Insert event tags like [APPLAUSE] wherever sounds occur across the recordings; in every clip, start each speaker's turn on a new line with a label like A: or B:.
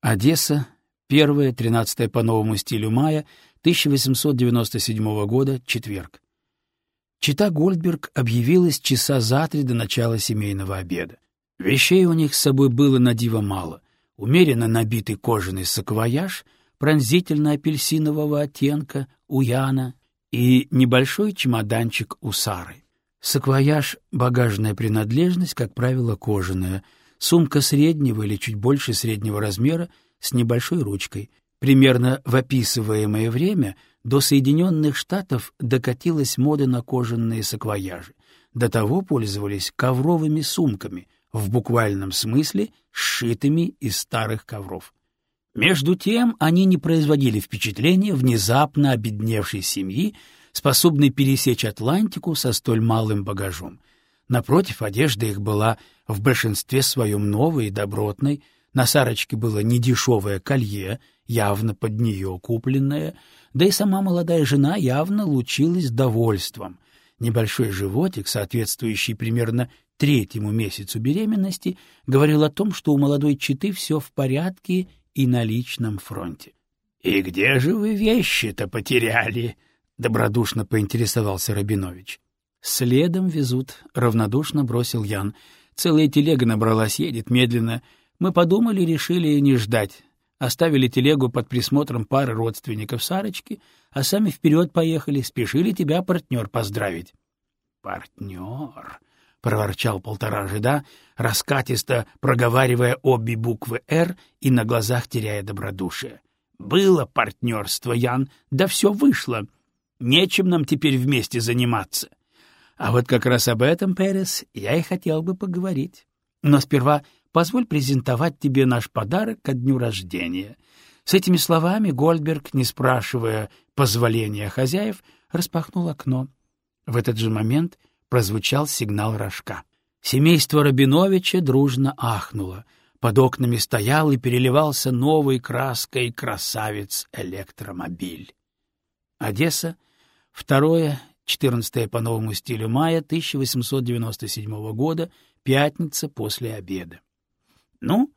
A: Одесса, 1-13 по новому стилю мая 1897 года, четверг. Чита Гольдберг объявилась часа за три до начала семейного обеда. Вещей у них с собой было на диво мало. Умеренно набитый кожаный саквояж, пронзительно-апельсинового оттенка у Яна и небольшой чемоданчик у Сары. Саквояж — багажная принадлежность, как правило, кожаная, сумка среднего или чуть больше среднего размера с небольшой ручкой. Примерно в описываемое время до Соединенных Штатов докатилась мода на кожаные саквояжи. До того пользовались ковровыми сумками, в буквальном смысле сшитыми из старых ковров. Между тем они не производили впечатления внезапно обедневшей семьи, способной пересечь Атлантику со столь малым багажом. Напротив, одежда их была в большинстве своем новой и добротной, на Сарочке было недешевое колье, явно под нее купленное, да и сама молодая жена явно лучилась довольством. Небольшой животик, соответствующий примерно третьему месяцу беременности, говорил о том, что у молодой четы все в порядке и на личном фронте. — И где же вы вещи-то потеряли? — добродушно поинтересовался Рабинович. — Следом везут, — равнодушно бросил Ян. Целая телега набралась, едет медленно. Мы подумали, решили не ждать. Оставили телегу под присмотром пары родственников Сарочки, а сами вперед поехали, спешили тебя, партнер, поздравить. — Партнер? — проворчал полтора жида, раскатисто проговаривая обе буквы «Р» и на глазах теряя добродушие. «Было партнерство, Ян, да все вышло. Нечем нам теперь вместе заниматься. А вот как раз об этом, Перес, я и хотел бы поговорить. Но сперва позволь презентовать тебе наш подарок ко дню рождения». С этими словами Гольдберг, не спрашивая позволения хозяев, распахнул окно. В этот же момент прозвучал сигнал рожка. Семейство Рабиновича дружно ахнуло. Под окнами стоял и переливался новой краской красавец-электромобиль. Одесса, 2-14 по новому стилю мая 1897 года, пятница после обеда. — Ну,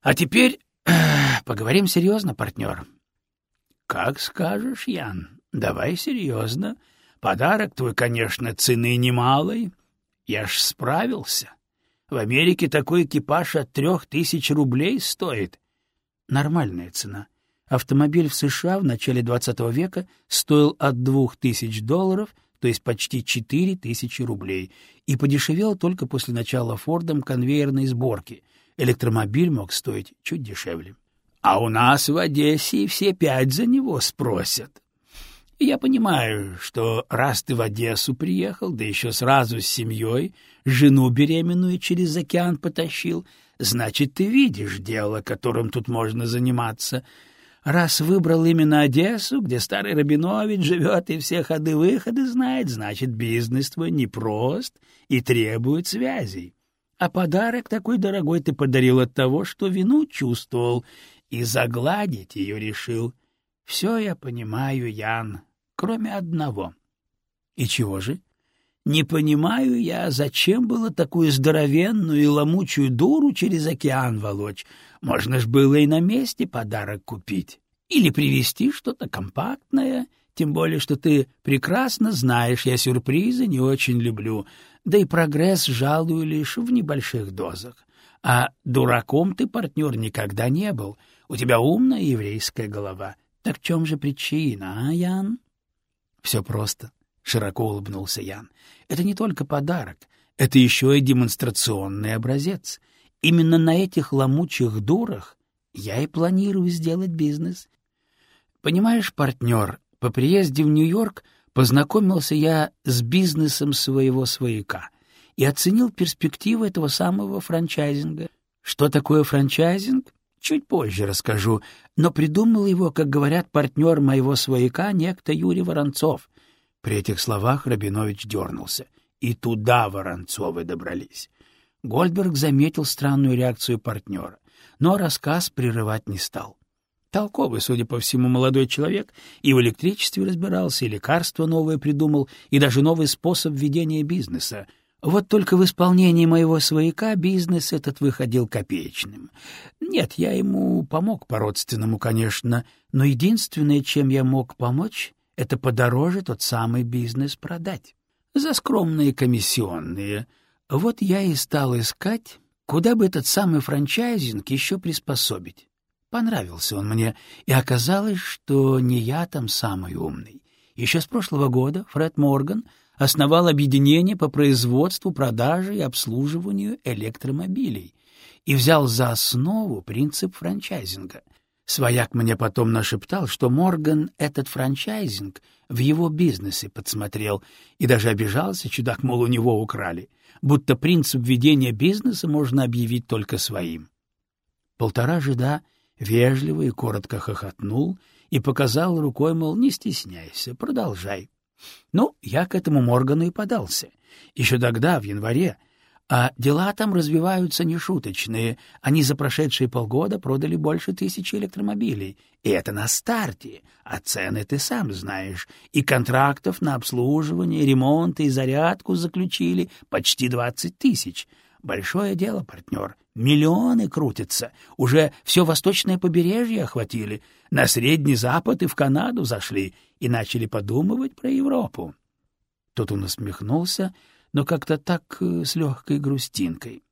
A: а теперь [CLEARS THROAT] поговорим серьезно, партнер. — Как скажешь, Ян, давай серьезно. — Подарок твой, конечно, цены немалой. Я ж справился. В Америке такой экипаж от трех тысяч рублей стоит. Нормальная цена. Автомобиль в США в начале XX века стоил от двух тысяч долларов, то есть почти четыре тысячи рублей, и подешевел только после начала Фордом конвейерной сборки. Электромобиль мог стоить чуть дешевле. А у нас в Одессе все пять за него спросят. Я понимаю, что раз ты в Одессу приехал, да еще сразу с семьей, жену беременную через океан потащил, значит, ты видишь дело, которым тут можно заниматься. Раз выбрал именно Одессу, где старый Рабинович живет и все ходы-выходы знает, значит, бизнес твой непрост и требует связей. А подарок такой дорогой ты подарил от того, что вину чувствовал, и загладить ее решил. Все я понимаю, Ян, кроме одного. И чего же? Не понимаю я, зачем было такую здоровенную и ломучую дуру через океан волочь. Можно ж было и на месте подарок купить. Или привезти что-то компактное, тем более, что ты прекрасно знаешь, я сюрпризы не очень люблю, да и прогресс жалую лишь в небольших дозах. А дураком ты, партнер, никогда не был. У тебя умная еврейская голова. Так в чем же причина, а, Ян? Все просто, — широко улыбнулся Ян. Это не только подарок, это еще и демонстрационный образец. Именно на этих ломучих дурах я и планирую сделать бизнес. Понимаешь, партнер, по приезде в Нью-Йорк познакомился я с бизнесом своего свояка и оценил перспективы этого самого франчайзинга. Что такое франчайзинг? Чуть позже расскажу, но придумал его, как говорят, партнер моего свояка, некто Юрий Воронцов. При этих словах Рабинович дернулся. И туда Воронцовы добрались. Гольдберг заметил странную реакцию партнера, но рассказ прерывать не стал. Толковый, судя по всему, молодой человек и в электричестве разбирался, и лекарство новое придумал, и даже новый способ ведения бизнеса. Вот только в исполнении моего свояка бизнес этот выходил копеечным. Нет, я ему помог по-родственному, конечно, но единственное, чем я мог помочь, это подороже тот самый бизнес продать. За скромные комиссионные. Вот я и стал искать, куда бы этот самый франчайзинг еще приспособить. Понравился он мне, и оказалось, что не я там самый умный. Еще с прошлого года Фред Морган — основал объединение по производству, продаже и обслуживанию электромобилей и взял за основу принцип франчайзинга. Свояк мне потом нашептал, что Морган этот франчайзинг в его бизнесе подсмотрел и даже обижался, чудак, мол, у него украли, будто принцип ведения бизнеса можно объявить только своим. Полтора жида вежливо и коротко хохотнул и показал рукой, мол, не стесняйся, продолжай. Ну, я к этому Моргану и подался. Еще тогда, в январе. А дела там развиваются нешуточные. Они за прошедшие полгода продали больше тысячи электромобилей. И это на старте. А цены ты сам знаешь. И контрактов на обслуживание, ремонт и зарядку заключили почти двадцать тысяч. Большое дело, партнер. Миллионы крутятся. Уже все восточное побережье охватили. На Средний Запад и в Канаду зашли и начали подумывать про Европу. Тут он усмехнулся, но как-то так э, с легкой грустинкой.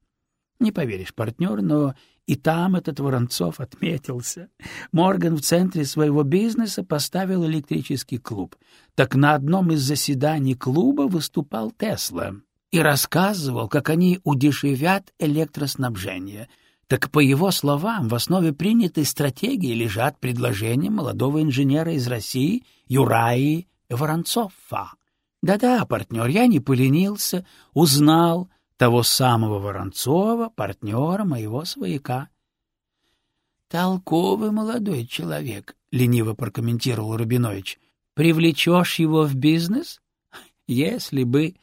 A: Не поверишь, партнер, но и там этот Воронцов отметился. Морган в центре своего бизнеса поставил электрический клуб. Так на одном из заседаний клуба выступал Тесла и рассказывал, как они удешевят электроснабжение. Так, по его словам, в основе принятой стратегии лежат предложения молодого инженера из России Юраи Воронцова. Да-да, партнер, я не поленился, узнал того самого Воронцова, партнера моего свояка. — Толковый молодой человек, — лениво прокомментировал Рубинович. — Привлечешь его в бизнес? Если бы...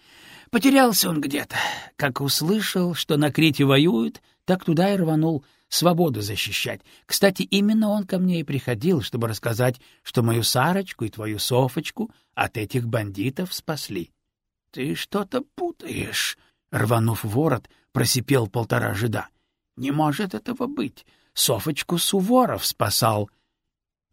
A: Потерялся он где-то. Как услышал, что на Крите воюют, так туда и рванул свободу защищать. Кстати, именно он ко мне и приходил, чтобы рассказать, что мою Сарочку и твою Софочку от этих бандитов спасли. — Ты что-то путаешь, — рванув ворот, просипел полтора жида. — Не может этого быть. Софочку Суворов спасал. —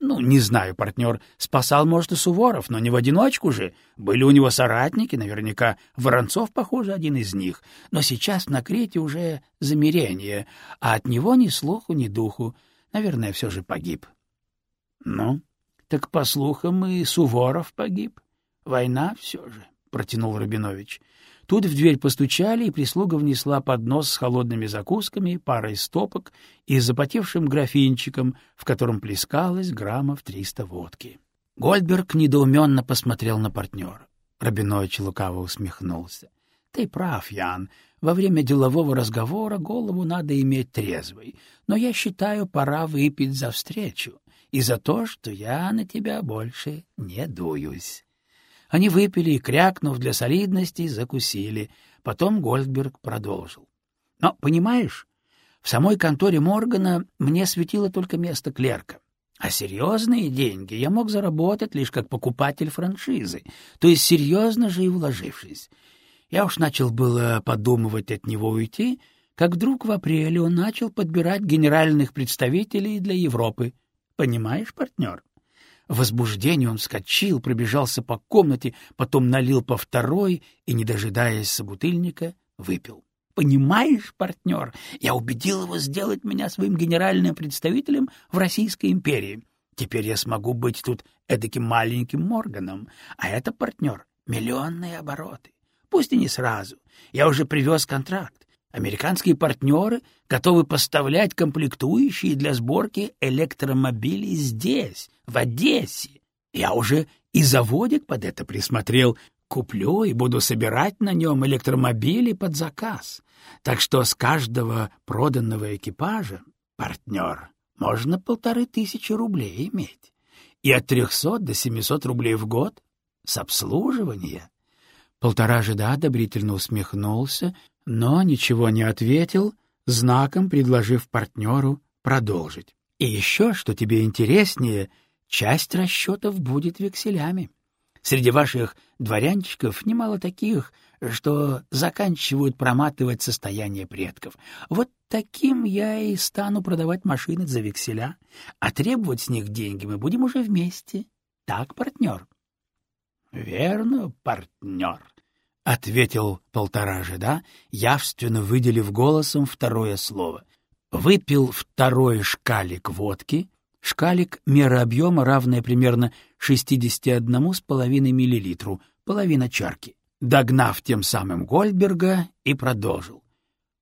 A: ну, не знаю, партнер, спасал, может, и Суворов, но не в одиночку же. Были у него соратники, наверняка Воронцов, похоже, один из них. Но сейчас на Крете уже замерение, а от него ни слуху, ни духу. Наверное, все же погиб. Ну, так, по слухам, и Суворов погиб. Война все же, — протянул Рабинович. Тут в дверь постучали, и прислуга внесла поднос с холодными закусками, парой стопок и запотевшим графинчиком, в котором плескалось граммов триста водки. Гольдберг недоуменно посмотрел на партнера. Рабинович лукаво усмехнулся. — Ты прав, Ян. Во время делового разговора голову надо иметь трезвой. Но я считаю, пора выпить за встречу и за то, что я на тебя больше не дуюсь. Они выпили и, крякнув для солидности, закусили. Потом Гольдберг продолжил. — Но, понимаешь, в самой конторе Моргана мне светило только место клерка. А серьезные деньги я мог заработать лишь как покупатель франшизы, то есть серьезно же и вложившись. Я уж начал было подумывать от него уйти, как вдруг в апреле он начал подбирать генеральных представителей для Европы. Понимаешь, партнер? В возбуждении он вскочил, пробежался по комнате, потом налил по второй и, не дожидаясь собутыльника, выпил. «Понимаешь, партнер, я убедил его сделать меня своим генеральным представителем в Российской империи. Теперь я смогу быть тут эдаким маленьким Морганом, а это, партнер, миллионные обороты. Пусть и не сразу. Я уже привез контракт. Американские партнеры готовы поставлять комплектующие для сборки электромобилей здесь, в Одессе. Я уже и заводик под это присмотрел. Куплю и буду собирать на нем электромобили под заказ. Так что с каждого проданного экипажа, партнер, можно полторы тысячи рублей иметь. И от трехсот до семисот рублей в год с обслуживания. Полтора жида одобрительно усмехнулся, но ничего не ответил, знаком предложив партнеру продолжить. И еще, что тебе интереснее, часть расчетов будет векселями. Среди ваших дворянчиков немало таких, что заканчивают проматывать состояние предков. Вот таким я и стану продавать машины за векселя, а требовать с них деньги мы будем уже вместе. Так, партнер? — Верно, партнер, — ответил полтора жида, явственно выделив голосом второе слово. Выпил второй шкалик водки, шкалик — мера объема, равная примерно 61,5 миллилитру, половина чарки догнав тем самым Гольдберга, и продолжил.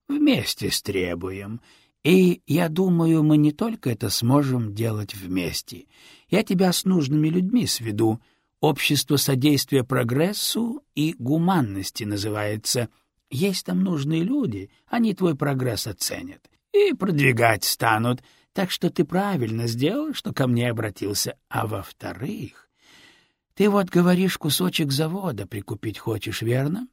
A: «Вместе стребуем. И, я думаю, мы не только это сможем делать вместе. Я тебя с нужными людьми сведу. Общество содействия прогрессу и гуманности называется. Есть там нужные люди, они твой прогресс оценят и продвигать станут. Так что ты правильно сделал, что ко мне обратился. А во-вторых, ты вот говоришь, кусочек завода прикупить хочешь, верно?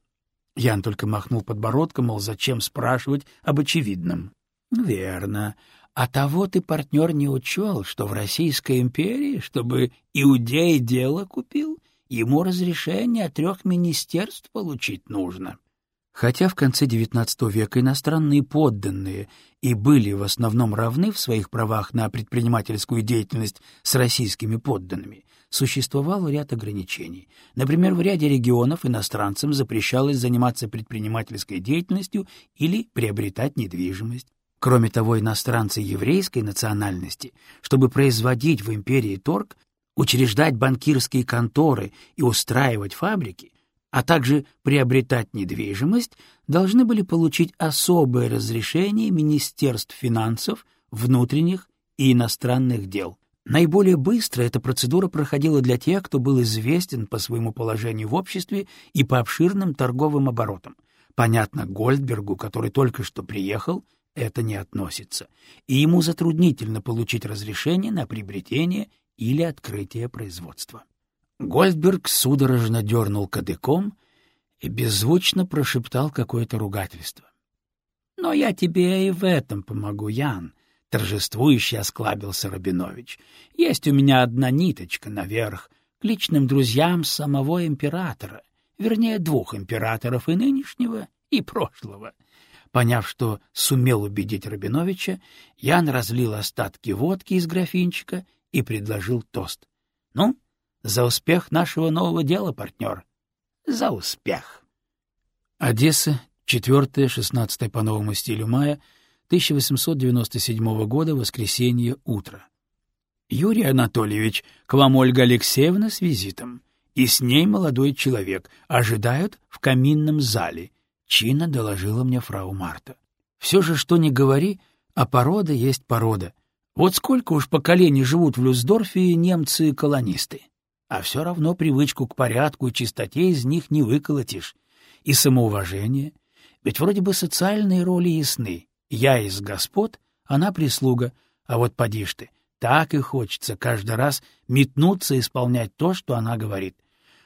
A: Ян только махнул подбородком, мол, зачем спрашивать об очевидном. — Верно. А того ты, партнер, не учел, что в Российской империи, чтобы иудей дело купил, ему разрешение от трех министерств получить нужно. Хотя в конце XIX века иностранные подданные и были в основном равны в своих правах на предпринимательскую деятельность с российскими подданными, существовал ряд ограничений. Например, в ряде регионов иностранцам запрещалось заниматься предпринимательской деятельностью или приобретать недвижимость. Кроме того, иностранцы еврейской национальности, чтобы производить в империи торг, учреждать банкирские конторы и устраивать фабрики, а также приобретать недвижимость, должны были получить особое разрешение Министерств финансов, внутренних и иностранных дел. Наиболее быстро эта процедура проходила для тех, кто был известен по своему положению в обществе и по обширным торговым оборотам. Понятно, Гольдбергу, который только что приехал, это не относится, и ему затруднительно получить разрешение на приобретение или открытие производства. Гольдберг судорожно дернул кадыком и беззвучно прошептал какое-то ругательство. — Но я тебе и в этом помогу, Ян, — торжествующе осклабился Рабинович. — Есть у меня одна ниточка наверх, к личным друзьям самого императора, вернее, двух императоров и нынешнего, и прошлого. Поняв, что сумел убедить Рабиновича, Ян разлил остатки водки из графинчика и предложил тост. — Ну, за успех нашего нового дела, партнер. За успех. Одесса, 4-16 по новому стилю мая 1897 года, воскресенье, утро. Юрий Анатольевич, к вам Ольга Алексеевна с визитом. И с ней молодой человек. Ожидают в каминном зале. Чина доложила мне фрау Марта. Все же, что ни говори, а порода есть порода. Вот сколько уж поколений живут в Люсдорфе немцы-колонисты. А все равно привычку к порядку и чистоте из них не выколотишь. И самоуважение. Ведь вроде бы социальные роли ясны. Я из господ, она прислуга, а вот поди ты, так и хочется каждый раз метнуться исполнять то, что она говорит.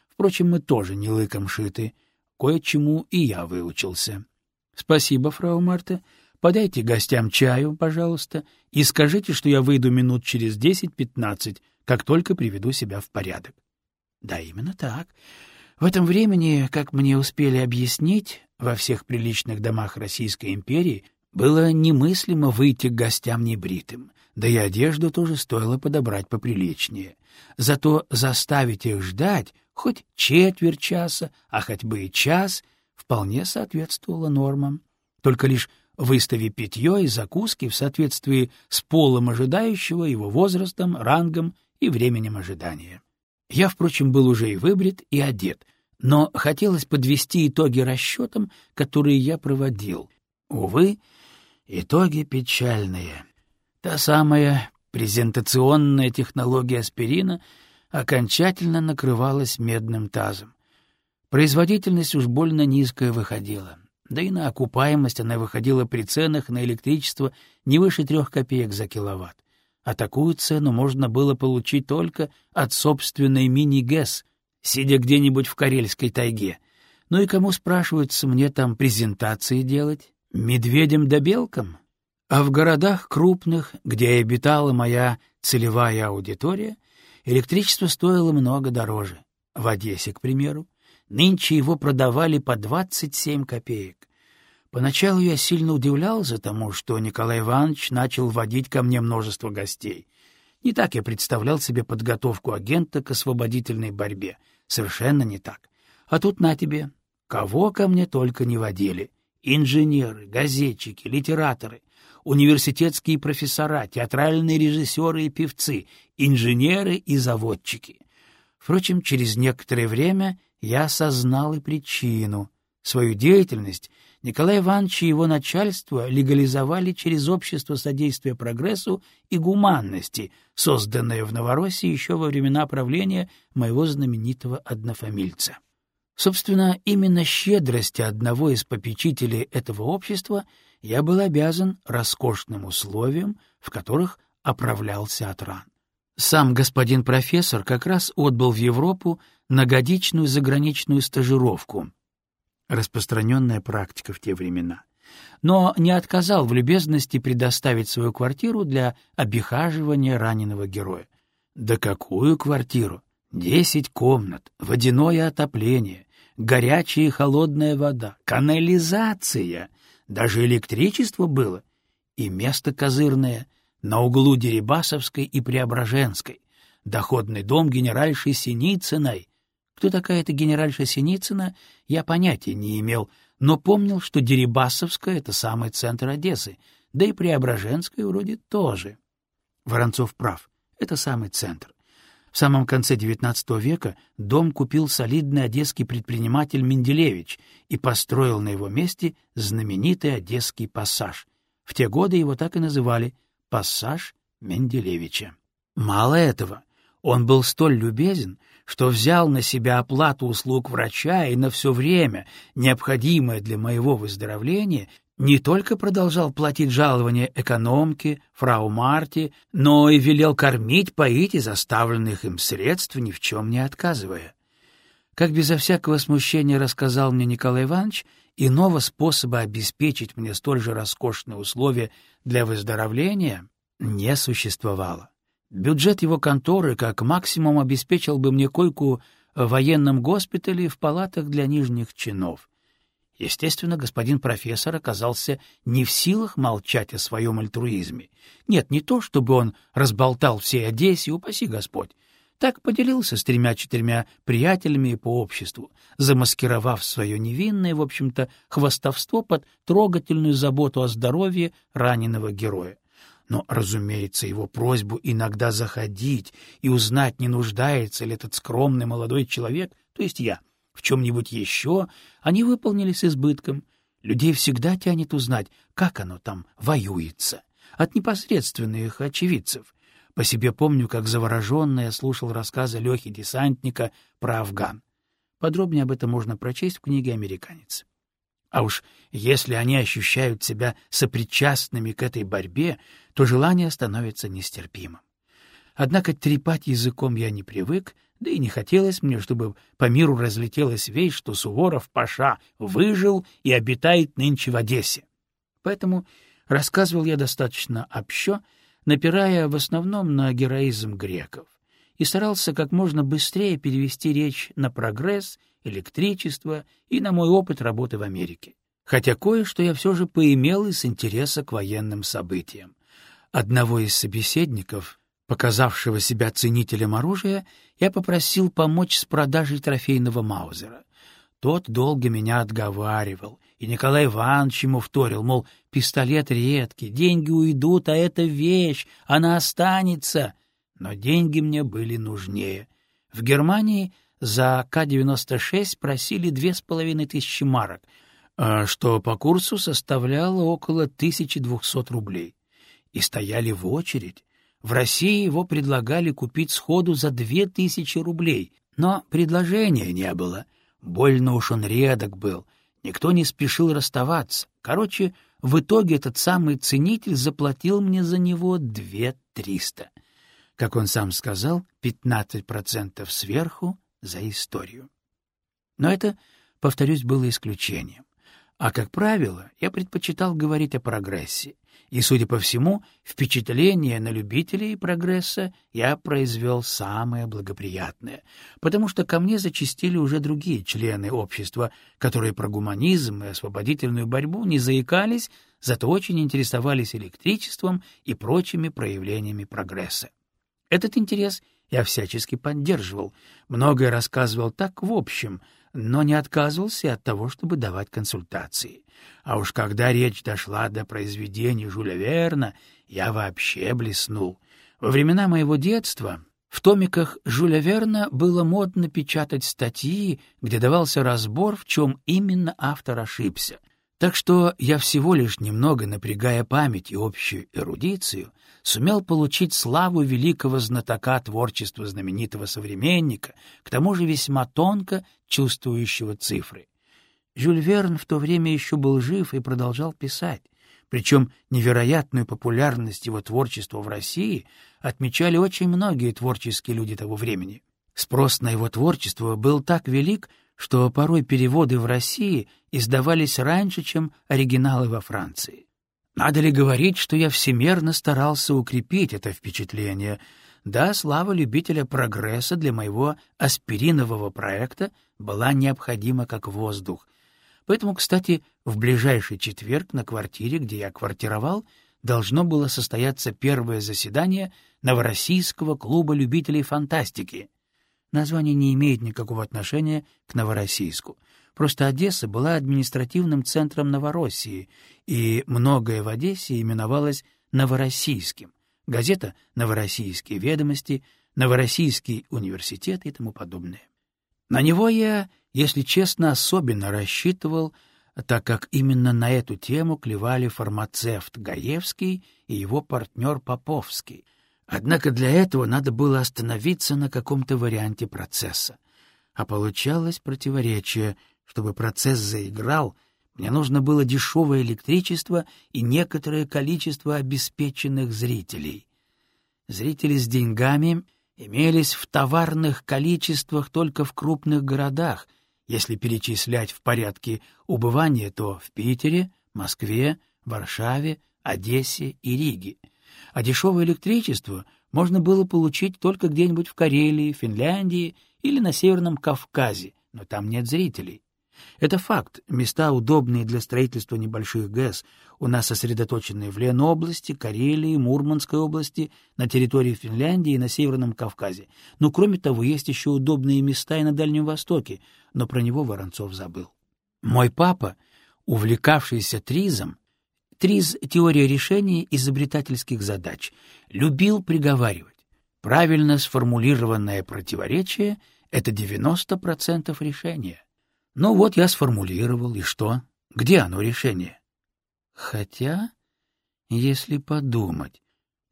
A: Впрочем, мы тоже не лыком шиты. Кое-чему и я выучился. — Спасибо, фрау Марта. Подайте гостям чаю, пожалуйста, и скажите, что я выйду минут через десять-пятнадцать, как только приведу себя в порядок. — Да, именно так. В этом времени, как мне успели объяснить, во всех приличных домах Российской империи было немыслимо выйти к гостям небритым, да и одежду тоже стоило подобрать поприличнее. Зато заставить их ждать хоть четверть часа, а хоть бы и час, вполне соответствовало нормам. Только лишь выстави питье и закуски в соответствии с полом ожидающего, его возрастом, рангом и временем ожидания. Я, впрочем, был уже и выбрит, и одет, но хотелось подвести итоги расчетам, которые я проводил. Увы, итоги печальные. Та самая презентационная технология аспирина окончательно накрывалась медным тазом. Производительность уж больно низкая выходила, да и на окупаемость она выходила при ценах на электричество не выше трех копеек за киловатт. А такую цену можно было получить только от собственной мини-ГЭС, сидя где-нибудь в Карельской тайге. Ну и кому, спрашивается, мне там презентации делать? Медведям да белкам? А в городах крупных, где обитала моя целевая аудитория, электричество стоило много дороже. в Одессе, к примеру, нынче его продавали по 27 копеек. Поначалу я сильно удивлялся тому, что Николай Иванович начал вводить ко мне множество гостей. Не так я представлял себе подготовку агента к освободительной борьбе. Совершенно не так. А тут на тебе. Кого ко мне только не водили. Инженеры, газетчики, литераторы, университетские профессора, театральные режиссеры и певцы, инженеры и заводчики. Впрочем, через некоторое время я осознал и причину. Свою деятельность Николай Иванович и его начальство легализовали через Общество содействия прогрессу и гуманности, созданное в Новороссии еще во времена правления моего знаменитого однофамильца. Собственно, именно щедрости одного из попечителей этого общества я был обязан роскошным условиям, в которых оправлялся от ран. Сам господин профессор как раз отбыл в Европу на годичную заграничную стажировку, распространенная практика в те времена, но не отказал в любезности предоставить свою квартиру для обихаживания раненого героя. Да какую квартиру? Десять комнат, водяное отопление, горячая и холодная вода, канализация, даже электричество было, и место козырное на углу Дерибасовской и Преображенской, доходный дом генеральши Синицыной, кто такая эта генеральша Синицына, я понятия не имел, но помнил, что Дерибасовская — это самый центр Одессы, да и Преображенская вроде тоже. Воронцов прав, это самый центр. В самом конце XIX века дом купил солидный одесский предприниматель Менделевич и построил на его месте знаменитый одесский пассаж. В те годы его так и называли «пассаж Менделевича». Мало этого, он был столь любезен, что взял на себя оплату услуг врача и на все время, необходимое для моего выздоровления, не только продолжал платить жалования экономке, фрау Марте, но и велел кормить, поить из оставленных им средств, ни в чем не отказывая. Как безо всякого смущения рассказал мне Николай Иванович, иного способа обеспечить мне столь же роскошные условия для выздоровления не существовало. Бюджет его конторы как максимум обеспечил бы мне койку в военном госпитале в палатах для нижних чинов. Естественно, господин профессор оказался не в силах молчать о своем альтруизме. Нет, не то, чтобы он разболтал всей Одессе, упаси Господь. Так поделился с тремя-четырьмя приятелями по обществу, замаскировав свое невинное, в общем-то, хвостовство под трогательную заботу о здоровье раненого героя. Но, разумеется, его просьбу иногда заходить и узнать, не нуждается ли этот скромный молодой человек, то есть я, в чем-нибудь еще, они выполнили с избытком. Людей всегда тянет узнать, как оно там воюется, от непосредственных очевидцев. По себе помню, как завороженно я слушал рассказы Лехи Десантника про Афган. Подробнее об этом можно прочесть в книге «Американец». А уж если они ощущают себя сопричастными к этой борьбе, то желание становится нестерпимым. Однако трепать языком я не привык, да и не хотелось мне, чтобы по миру разлетелась вещь, что Суворов Паша выжил и обитает нынче в Одессе. Поэтому рассказывал я достаточно общо, напирая в основном на героизм греков, и старался как можно быстрее перевести речь на прогресс электричество и на мой опыт работы в Америке. Хотя кое-что я все же поимел из интереса к военным событиям. Одного из собеседников, показавшего себя ценителем оружия, я попросил помочь с продажей трофейного Маузера. Тот долго меня отговаривал, и Николай Иванович ему вторил, мол, пистолет редкий, деньги уйдут, а это вещь, она останется. Но деньги мне были нужнее. В Германии за К-96 просили две с половиной тысячи марок, а что по курсу составляло около 1200 рублей. И стояли в очередь. В России его предлагали купить сходу за 2000 рублей, но предложения не было. Больно уж он редок был, никто не спешил расставаться. Короче, в итоге этот самый ценитель заплатил мне за него две триста. Как он сам сказал, 15% сверху за историю. Но это, повторюсь, было исключением. А, как правило, я предпочитал говорить о прогрессе, и, судя по всему, впечатление на любителей прогресса я произвел самое благоприятное, потому что ко мне зачастили уже другие члены общества, которые про гуманизм и освободительную борьбу не заикались, зато очень интересовались электричеством и прочими проявлениями прогресса. Этот интерес я всячески поддерживал, многое рассказывал так в общем, но не отказывался от того, чтобы давать консультации. А уж когда речь дошла до произведений Жюля Верна, я вообще блеснул. Во времена моего детства в томиках Жюля Верна было модно печатать статьи, где давался разбор, в чем именно автор ошибся. Так что я всего лишь немного напрягая память и общую эрудицию, сумел получить славу великого знатока творчества знаменитого современника, к тому же весьма тонко чувствующего цифры. Жюль Верн в то время еще был жив и продолжал писать. Причем невероятную популярность его творчества в России отмечали очень многие творческие люди того времени. Спрос на его творчество был так велик, что порой переводы в России издавались раньше, чем оригиналы во Франции. Надо ли говорить, что я всемерно старался укрепить это впечатление? Да, слава любителя прогресса для моего аспиринового проекта была необходима как воздух — Поэтому, кстати, в ближайший четверг на квартире, где я квартировал, должно было состояться первое заседание Новороссийского клуба любителей фантастики. Название не имеет никакого отношения к Новороссийску. Просто Одесса была административным центром Новороссии, и многое в Одессе именовалось Новороссийским. Газета «Новороссийские ведомости», «Новороссийский университет» и тому подобное. На него я если честно, особенно рассчитывал, так как именно на эту тему клевали фармацевт Гаевский и его партнер Поповский. Однако для этого надо было остановиться на каком-то варианте процесса. А получалось противоречие. Чтобы процесс заиграл, мне нужно было дешевое электричество и некоторое количество обеспеченных зрителей. Зрители с деньгами имелись в товарных количествах только в крупных городах — если перечислять в порядке убывания, то в Питере, Москве, Варшаве, Одессе и Риге. А дешевое электричество можно было получить только где-нибудь в Карелии, Финляндии или на Северном Кавказе, но там нет зрителей. Это факт. Места, удобные для строительства небольших ГЭС, у нас сосредоточены в Ленобласти, Карелии, Мурманской области, на территории Финляндии и на Северном Кавказе. Но, кроме того, есть еще удобные места и на Дальнем Востоке, но про него Воронцов забыл. Мой папа, увлекавшийся тризом, триз — теория решения изобретательских задач, любил приговаривать. Правильно сформулированное противоречие — это 90% решения. Ну вот я сформулировал, и что? Где оно решение? Хотя, если подумать,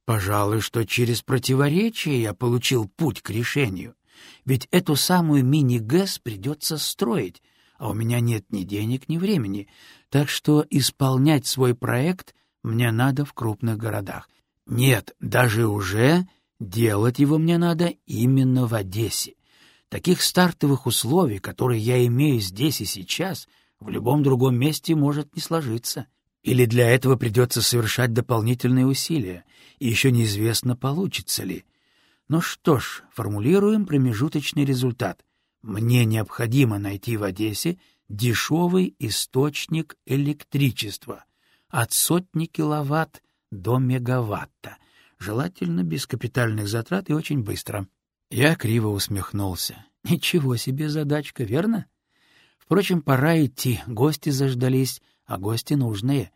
A: пожалуй, что через противоречие я получил путь к решению. Ведь эту самую мини-ГЭС придется строить, а у меня нет ни денег, ни времени, так что исполнять свой проект мне надо в крупных городах. Нет, даже уже делать его мне надо именно в Одессе. Таких стартовых условий, которые я имею здесь и сейчас, в любом другом месте может не сложиться. Или для этого придется совершать дополнительные усилия, и еще неизвестно, получится ли. Ну что ж, формулируем промежуточный результат. Мне необходимо найти в Одессе дешевый источник электричества от сотни киловатт до мегаватта, желательно без капитальных затрат и очень быстро. Я криво усмехнулся. Ничего себе задачка, верно? Впрочем, пора идти, гости заждались, а гости нужные.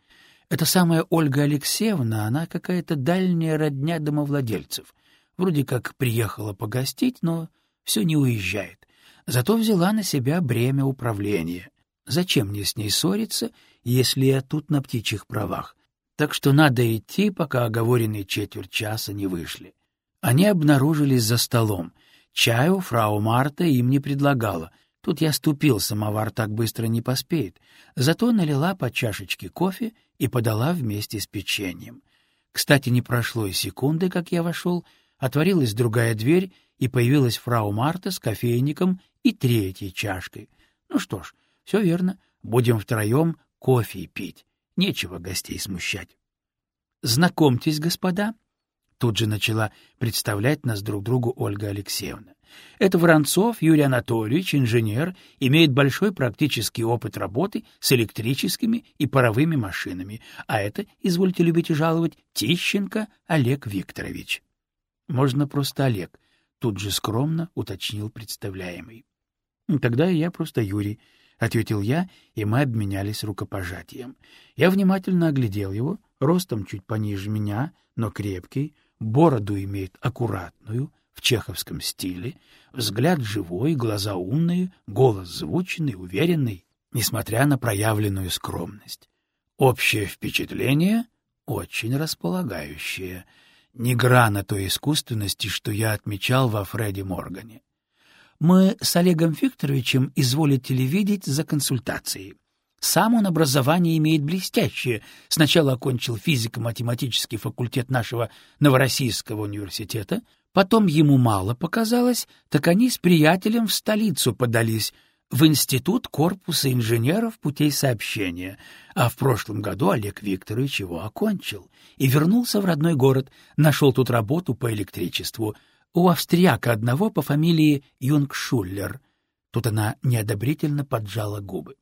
A: Это самая Ольга Алексеевна, она какая-то дальняя родня домовладельцев. Вроде как приехала погостить, но все не уезжает. Зато взяла на себя бремя управления. Зачем мне с ней ссориться, если я тут на птичьих правах? Так что надо идти, пока оговоренные четверть часа не вышли. Они обнаружились за столом. Чаю фрау Марта им не предлагала. Тут я ступил, самовар так быстро не поспеет. Зато налила по чашечке кофе и подала вместе с печеньем. Кстати, не прошло и секунды, как я вошел, отворилась другая дверь, и появилась фрау Марта с кофейником и третьей чашкой. Ну что ж, все верно, будем втроем кофе пить. Нечего гостей смущать. знакомьтесь, господа, тут же начала представлять нас друг другу Ольга Алексеевна. Это Воронцов Юрий Анатольевич, инженер, имеет большой практический опыт работы с электрическими и паровыми машинами, а это, извольте любить и жаловать, Тищенко Олег Викторович. Можно просто Олег, тут же скромно уточнил представляемый. Тогда я просто Юрий, — ответил я, и мы обменялись рукопожатием. Я внимательно оглядел его, ростом чуть пониже меня, но крепкий, бороду имеет аккуратную, в чеховском стиле, взгляд живой, глаза умные, голос звучный, уверенный, несмотря на проявленную скромность. Общее впечатление очень располагающее, не грана той искусственности, что я отмечал во Фредди Моргане. Мы с Олегом Викторовичем, изволите ли видеть, за консультацией. Сам он образование имеет блестящее. Сначала окончил физико-математический факультет нашего Новороссийского университета, потом ему мало показалось, так они с приятелем в столицу подались, в Институт корпуса инженеров путей сообщения, а в прошлом году Олег Викторович его окончил и вернулся в родной город, нашел тут работу по электричеству — у австрияка одного по фамилии Юнгшуллер. Тут она неодобрительно поджала губы.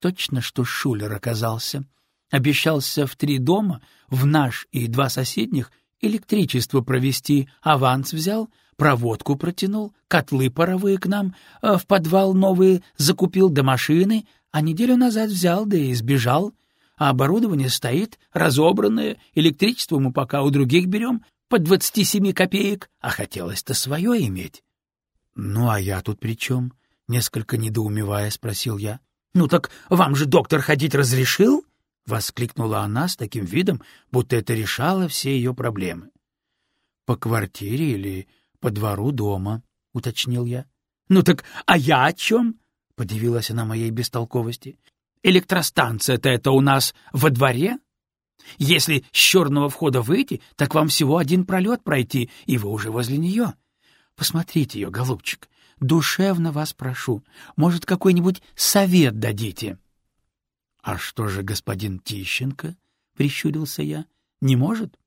A: Точно, что Шулер оказался. Обещался в три дома, в наш и два соседних, электричество провести, аванс взял, проводку протянул, котлы паровые к нам, а в подвал новые закупил до машины, а неделю назад взял, да и сбежал. А оборудование стоит, разобранное, электричество мы пока у других берем, по двадцати семи копеек, а хотелось-то свое иметь. — Ну, а я тут при чем? — несколько недоумевая спросил я. — Ну так вам же доктор ходить разрешил? — воскликнула она с таким видом, будто это решало все ее проблемы. — По квартире или по двору дома, — уточнил я. — Ну так а я о чем? — подивилась она моей бестолковости. — Электростанция-то это у нас во дворе? Если с черного входа выйти, так вам всего один пролет пройти, и вы уже возле нее. Посмотрите ее, голубчик, душевно вас прошу. Может, какой-нибудь совет дадите? — А что же господин Тищенко? — прищурился я. — Не может? —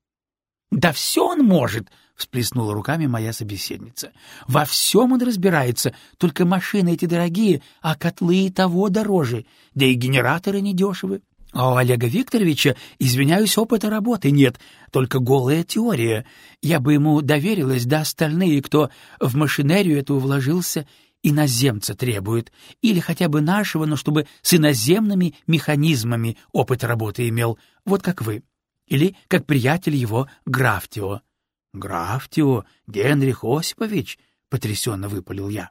A: Да все он может! — всплеснула руками моя собеседница. — Во всем он разбирается, только машины эти дорогие, а котлы и того дороже, да и генераторы недешевы. А у Олега Викторовича, извиняюсь, опыта работы нет, только голая теория. Я бы ему доверилась, да остальные, кто в машинерию эту вложился, иноземца требуют, или хотя бы нашего, но чтобы с иноземными механизмами опыт работы имел, вот как вы. Или как приятель его Графтио. — Графтио, Генрих Осипович, — потрясенно выпалил я.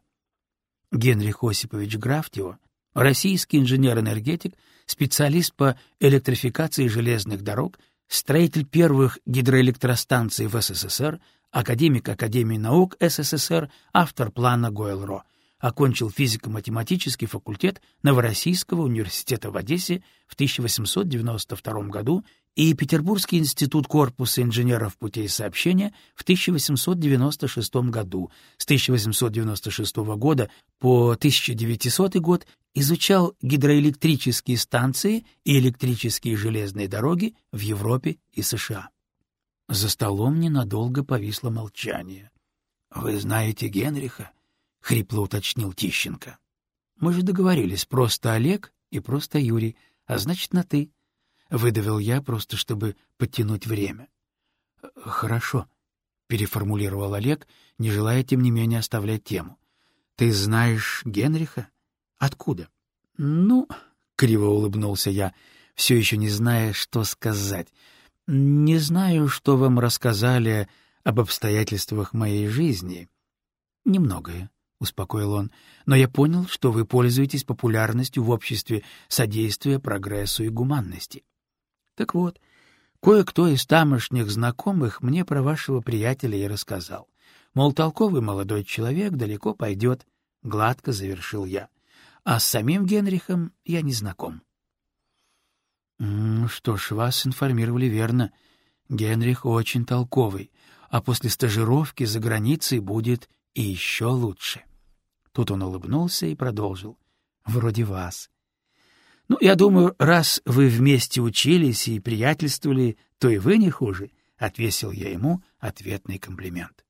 A: Генрих Осипович Графтио российский инженер-энергетик, специалист по электрификации железных дорог, строитель первых гидроэлектростанций в СССР, академик Академии наук СССР, автор плана Гойл-Ро. Окончил физико-математический факультет Новороссийского университета в Одессе в 1892 году и Петербургский институт корпуса инженеров путей сообщения в 1896 году. С 1896 года по 1900 год изучал гидроэлектрические станции и электрические железные дороги в Европе и США. За столом ненадолго повисло молчание. — Вы знаете Генриха? — хрипло уточнил Тищенко. — Мы же договорились, просто Олег и просто Юрий, а значит, на «ты». — выдавил я, просто чтобы подтянуть время. — Хорошо, — переформулировал Олег, не желая, тем не менее, оставлять тему. — Ты знаешь Генриха? — Откуда? — Ну, — криво улыбнулся я, все еще не зная, что сказать. — Не знаю, что вам рассказали об обстоятельствах моей жизни. — Немногое, — успокоил он, — но я понял, что вы пользуетесь популярностью в обществе содействия прогрессу и гуманности. Так вот, кое-кто из тамошних знакомых мне про вашего приятеля и рассказал. Мол, толковый молодой человек далеко пойдет, гладко завершил я. А с самим Генрихом я не знаком. — Что ж, вас информировали верно. Генрих очень толковый, а после стажировки за границей будет и еще лучше. Тут он улыбнулся и продолжил. — Вроде вас. Ну, я думаю, раз вы вместе учились и приятельствовали, то и вы не хуже, — отвесил я ему ответный комплимент.